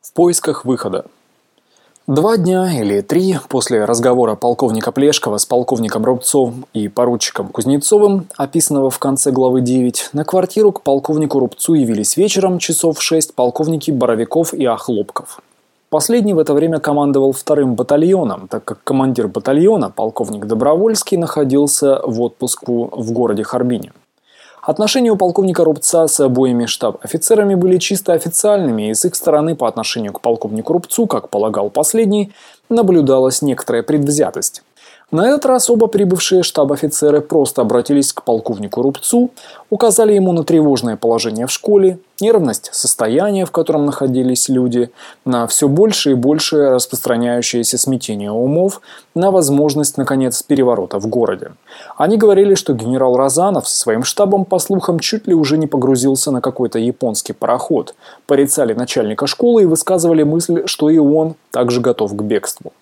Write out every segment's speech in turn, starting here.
В поисках выхода. Два дня или три после разговора полковника Плешкова с полковником Рубцовым и поручиком Кузнецовым, описанного в конце главы 9, на квартиру к полковнику Рубцу явились вечером часов в шесть полковники Боровиков и Охлопков. Последний в это время командовал вторым батальоном, так как командир батальона, полковник Добровольский, находился в отпуску в городе Харбине. Отношения у полковника Рубца с обоими штаб-офицерами были чисто официальными, и с их стороны по отношению к полковнику Рубцу, как полагал последний, наблюдалась некоторая предвзятость. На этот раз оба прибывшие штаб-офицеры просто обратились к полковнику Рубцу, указали ему на тревожное положение в школе, нервность состояния, в котором находились люди, на все больше и больше распространяющееся смятение умов, на возможность, наконец, переворота в городе. Они говорили, что генерал Розанов со своим штабом, по слухам, чуть ли уже не погрузился на какой-то японский пароход, порицали начальника школы и высказывали мысль, что и он также готов к бегству.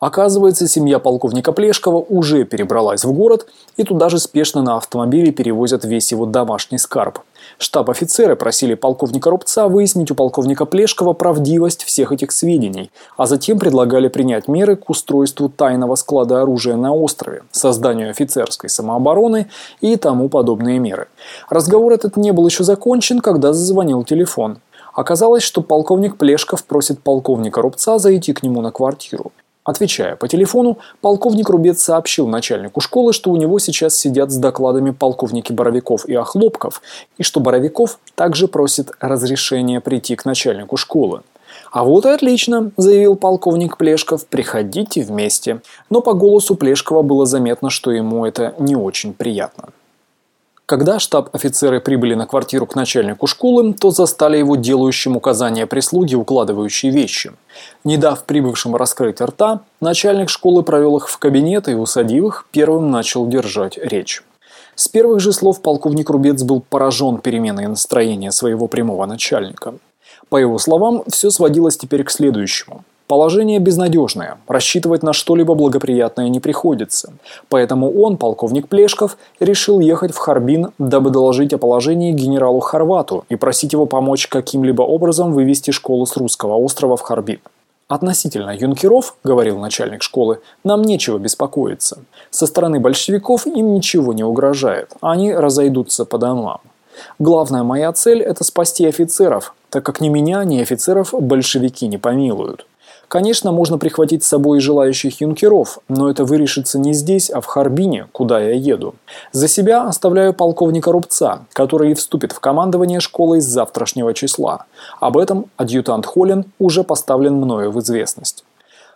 Оказывается, семья полковника Плешкова уже перебралась в город, и туда же спешно на автомобиле перевозят весь его домашний скарб. Штаб-офицеры просили полковника Рубца выяснить у полковника Плешкова правдивость всех этих сведений, а затем предлагали принять меры к устройству тайного склада оружия на острове, созданию офицерской самообороны и тому подобные меры. Разговор этот не был еще закончен, когда зазвонил телефон. Оказалось, что полковник Плешков просит полковника Рубца зайти к нему на квартиру. Отвечая по телефону, полковник Рубец сообщил начальнику школы, что у него сейчас сидят с докладами полковники Боровиков и Охлопков, и что Боровиков также просит разрешения прийти к начальнику школы. «А вот и отлично», – заявил полковник Плешков, – «приходите вместе». Но по голосу Плешкова было заметно, что ему это не очень приятно. Когда штаб-офицеры прибыли на квартиру к начальнику школы, то застали его делающим указания прислуги, укладывающие вещи. Не дав прибывшим раскрыть рта, начальник школы провел их в кабинет и, усадив их, первым начал держать речь. С первых же слов полковник Рубец был поражен переменой настроения своего прямого начальника. По его словам, все сводилось теперь к следующему. Положение безнадежное, рассчитывать на что-либо благоприятное не приходится. Поэтому он, полковник Плешков, решил ехать в Харбин, дабы доложить о положении генералу Хорвату и просить его помочь каким-либо образом вывести школу с русского острова в Харбин. Относительно юнкеров, говорил начальник школы, нам нечего беспокоиться. Со стороны большевиков им ничего не угрожает, они разойдутся по домам. Главная моя цель – это спасти офицеров, так как ни меня, ни офицеров большевики не помилуют. Конечно, можно прихватить с собой желающих юнкеров, но это вырешится не здесь, а в Харбине, куда я еду. За себя оставляю полковника Рубца, который вступит в командование школой с завтрашнего числа. Об этом адъютант Холлин уже поставлен мною в известность.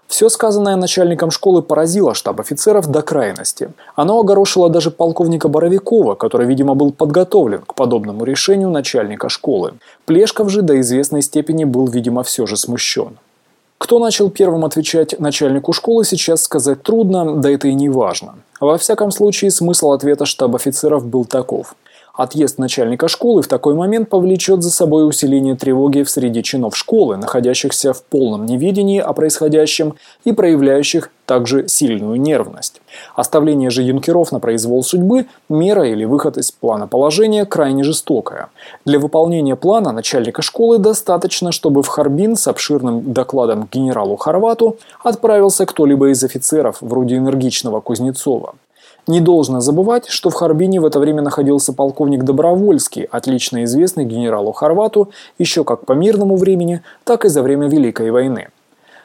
Все сказанное начальником школы поразило штаб офицеров до крайности. Оно огорошило даже полковника Боровикова, который, видимо, был подготовлен к подобному решению начальника школы. Плешков же до известной степени был, видимо, все же смущен. Кто начал первым отвечать начальнику школы, сейчас сказать трудно, да это и не важно. Во всяком случае, смысл ответа штаб офицеров был таков. Отъезд начальника школы в такой момент повлечет за собой усиление тревоги в среде чинов школы, находящихся в полном неведении о происходящем и проявляющих также сильную нервность. Оставление же юнкеров на произвол судьбы – мера или выход из плана положения крайне жестокая. Для выполнения плана начальника школы достаточно, чтобы в Харбин с обширным докладом генералу Хорвату отправился кто-либо из офицеров, вроде энергичного Кузнецова. Не должно забывать, что в Харбине в это время находился полковник Добровольский, отлично известный генералу Хорвату еще как по мирному времени, так и за время Великой войны.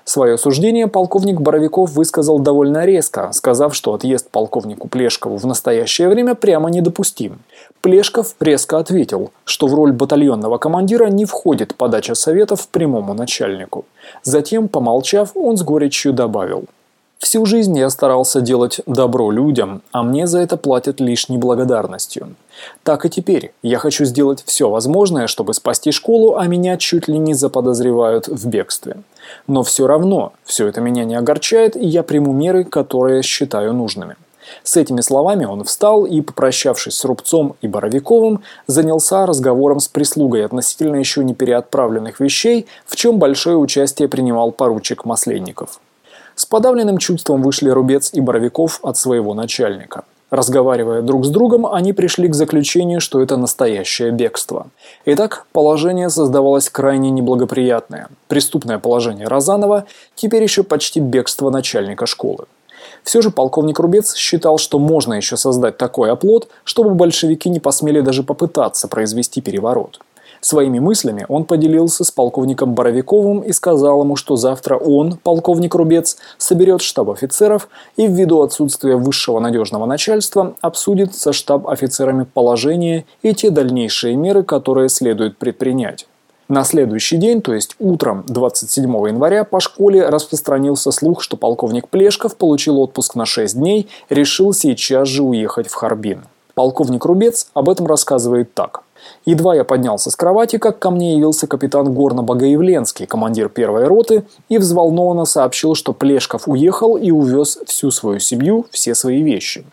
Свое суждение полковник Боровиков высказал довольно резко, сказав, что отъезд полковнику Плешкову в настоящее время прямо недопустим. Плешков резко ответил, что в роль батальонного командира не входит подача советов прямому начальнику. Затем, помолчав, он с горечью добавил – Всю жизнь я старался делать добро людям, а мне за это платят лишь неблагодарностью. Так и теперь. Я хочу сделать все возможное, чтобы спасти школу, а меня чуть ли не заподозревают в бегстве. Но все равно, все это меня не огорчает, и я приму меры, которые считаю нужными. С этими словами он встал и, попрощавшись с Рубцом и Боровиковым, занялся разговором с прислугой относительно еще не переотправленных вещей, в чем большое участие принимал поручик Масленников. С подавленным чувством вышли Рубец и Боровиков от своего начальника. Разговаривая друг с другом, они пришли к заключению, что это настоящее бегство. Итак, положение создавалось крайне неблагоприятное. Преступное положение Розанова, теперь еще почти бегство начальника школы. Все же полковник Рубец считал, что можно еще создать такой оплот, чтобы большевики не посмели даже попытаться произвести переворот. Своими мыслями он поделился с полковником Боровиковым и сказал ему, что завтра он, полковник Рубец, соберет штаб офицеров и ввиду отсутствия высшего надежного начальства обсудит со штаб-офицерами положение и те дальнейшие меры, которые следует предпринять. На следующий день, то есть утром 27 января, по школе распространился слух, что полковник Плешков получил отпуск на 6 дней, решил сейчас же уехать в Харбин. Полковник Рубец об этом рассказывает так – Едва я поднялся с кровати, как ко мне явился капитан Горно-Богоявленский, командир первой роты, и взволнованно сообщил, что Плешков уехал и увез всю свою семью, все свои вещи.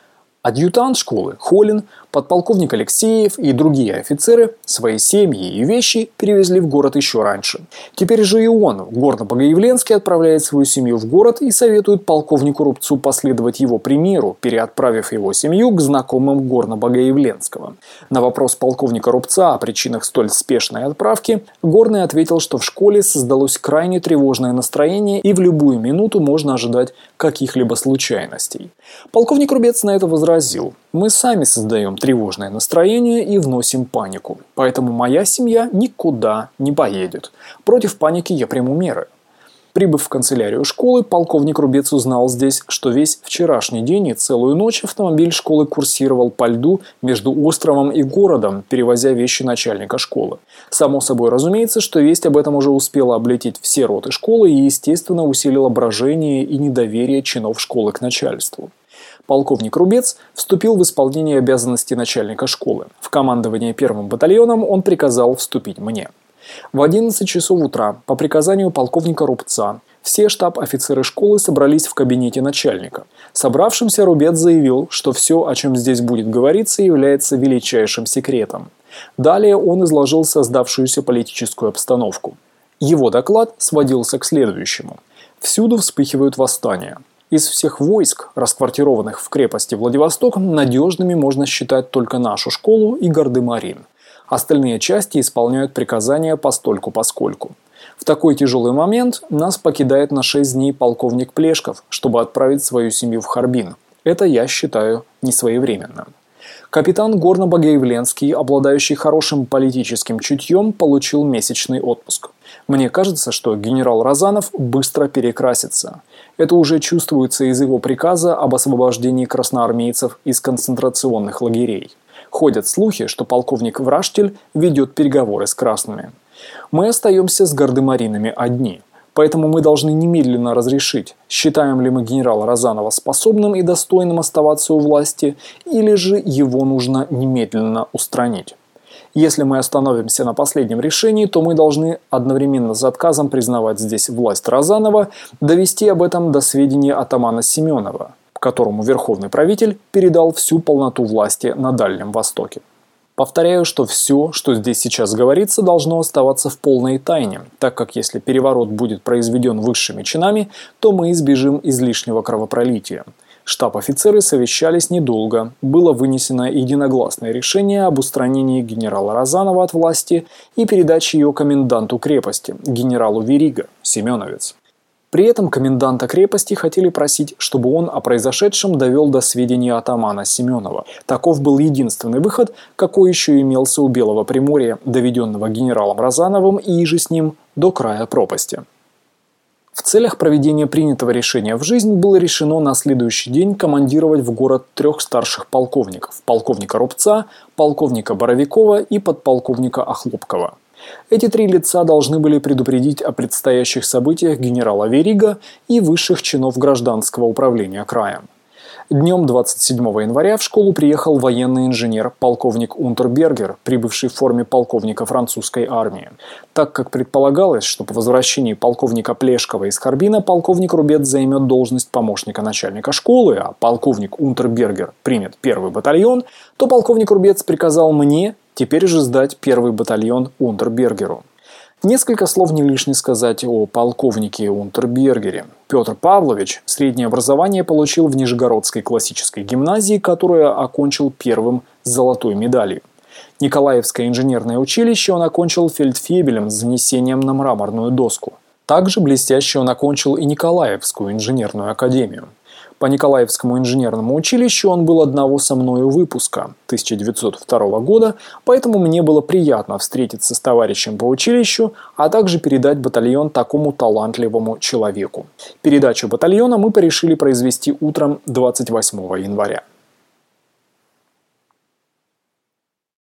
Адъютант школы Холин Подполковник Алексеев и другие офицеры свои семьи и вещи перевезли в город еще раньше. Теперь же и он, Горно-Богоявленский, отправляет свою семью в город и советует полковнику Рубцу последовать его примеру, переотправив его семью к знакомым Горно-Богоявленского. На вопрос полковника Рубца о причинах столь спешной отправки, Горный ответил, что в школе создалось крайне тревожное настроение и в любую минуту можно ожидать каких-либо случайностей. Полковник Рубец на это возразил. Мы сами создаем тревожное настроение и вносим панику. Поэтому моя семья никуда не поедет. Против паники я приму меры. Прибыв в канцелярию школы, полковник Рубец узнал здесь, что весь вчерашний день и целую ночь автомобиль школы курсировал по льду между островом и городом, перевозя вещи начальника школы. Само собой разумеется, что весть об этом уже успела облететь все роты школы и, естественно, усилила брожение и недоверие чинов школы к начальству. Полковник Рубец вступил в исполнение обязанностей начальника школы. В командование первым батальоном он приказал вступить мне. В 11 часов утра по приказанию полковника Рубца все штаб-офицеры школы собрались в кабинете начальника. Собравшимся Рубец заявил, что все, о чем здесь будет говориться, является величайшим секретом. Далее он изложил создавшуюся политическую обстановку. Его доклад сводился к следующему. Всюду вспыхивают восстания. Из всех войск, расквартированных в крепости Владивосток, надежными можно считать только нашу школу и Гардемарин. Остальные части исполняют приказания постольку-поскольку. В такой тяжелый момент нас покидает на 6 дней полковник Плешков, чтобы отправить свою семью в Харбин. Это я считаю несвоевременным. Капитан Горно-Богоявленский, обладающий хорошим политическим чутьем, получил месячный отпуск. Мне кажется, что генерал Розанов быстро перекрасится. Это уже чувствуется из его приказа об освобождении красноармейцев из концентрационных лагерей. Ходят слухи, что полковник Враштель ведет переговоры с красными. Мы остаемся с гардемаринами одни. Поэтому мы должны немедленно разрешить, считаем ли мы генерала Розанова способным и достойным оставаться у власти, или же его нужно немедленно устранить. Если мы остановимся на последнем решении, то мы должны одновременно с отказом признавать здесь власть Розанова довести об этом до сведения атамана Семенова, которому верховный правитель передал всю полноту власти на Дальнем Востоке. Повторяю, что все, что здесь сейчас говорится, должно оставаться в полной тайне, так как если переворот будет произведен высшими чинами, то мы избежим излишнего кровопролития – Штаб-офицеры совещались недолго. Было вынесено единогласное решение об устранении генерала Розанова от власти и передаче ее коменданту крепости, генералу Верига, Семеновец. При этом коменданта крепости хотели просить, чтобы он о произошедшем довел до сведения атамана Семенова. Таков был единственный выход, какой еще имелся у Белого Приморья, доведенного генералом Розановым и же с ним до края пропасти. В целях проведения принятого решения в жизнь было решено на следующий день командировать в город трех старших полковников – полковника Рубца, полковника Боровикова и подполковника Охлопкова. Эти три лица должны были предупредить о предстоящих событиях генерала Верига и высших чинов гражданского управления краем. Днем 27 января в школу приехал военный инженер полковник Унтербергер, прибывший в форме полковника французской армии. Так как предполагалось, что по возвращении полковника Плешкова из Харбина полковник Рубец займет должность помощника начальника школы, а полковник Унтербергер примет первый батальон, то полковник Рубец приказал мне теперь же сдать первый батальон Унтербергеру. Несколько слов не лишне сказать о полковнике Унтербергере. Петр Павлович среднее образование получил в Нижегородской классической гимназии, которую окончил первым с золотой медалью. Николаевское инженерное училище он окончил фельдфебелем с занесением на мраморную доску. Также блестяще он окончил и Николаевскую инженерную академию. По Николаевскому инженерному училищу он был одного со мною выпуска 1902 года, поэтому мне было приятно встретиться с товарищем по училищу, а также передать батальон такому талантливому человеку. Передачу батальона мы порешили произвести утром 28 января.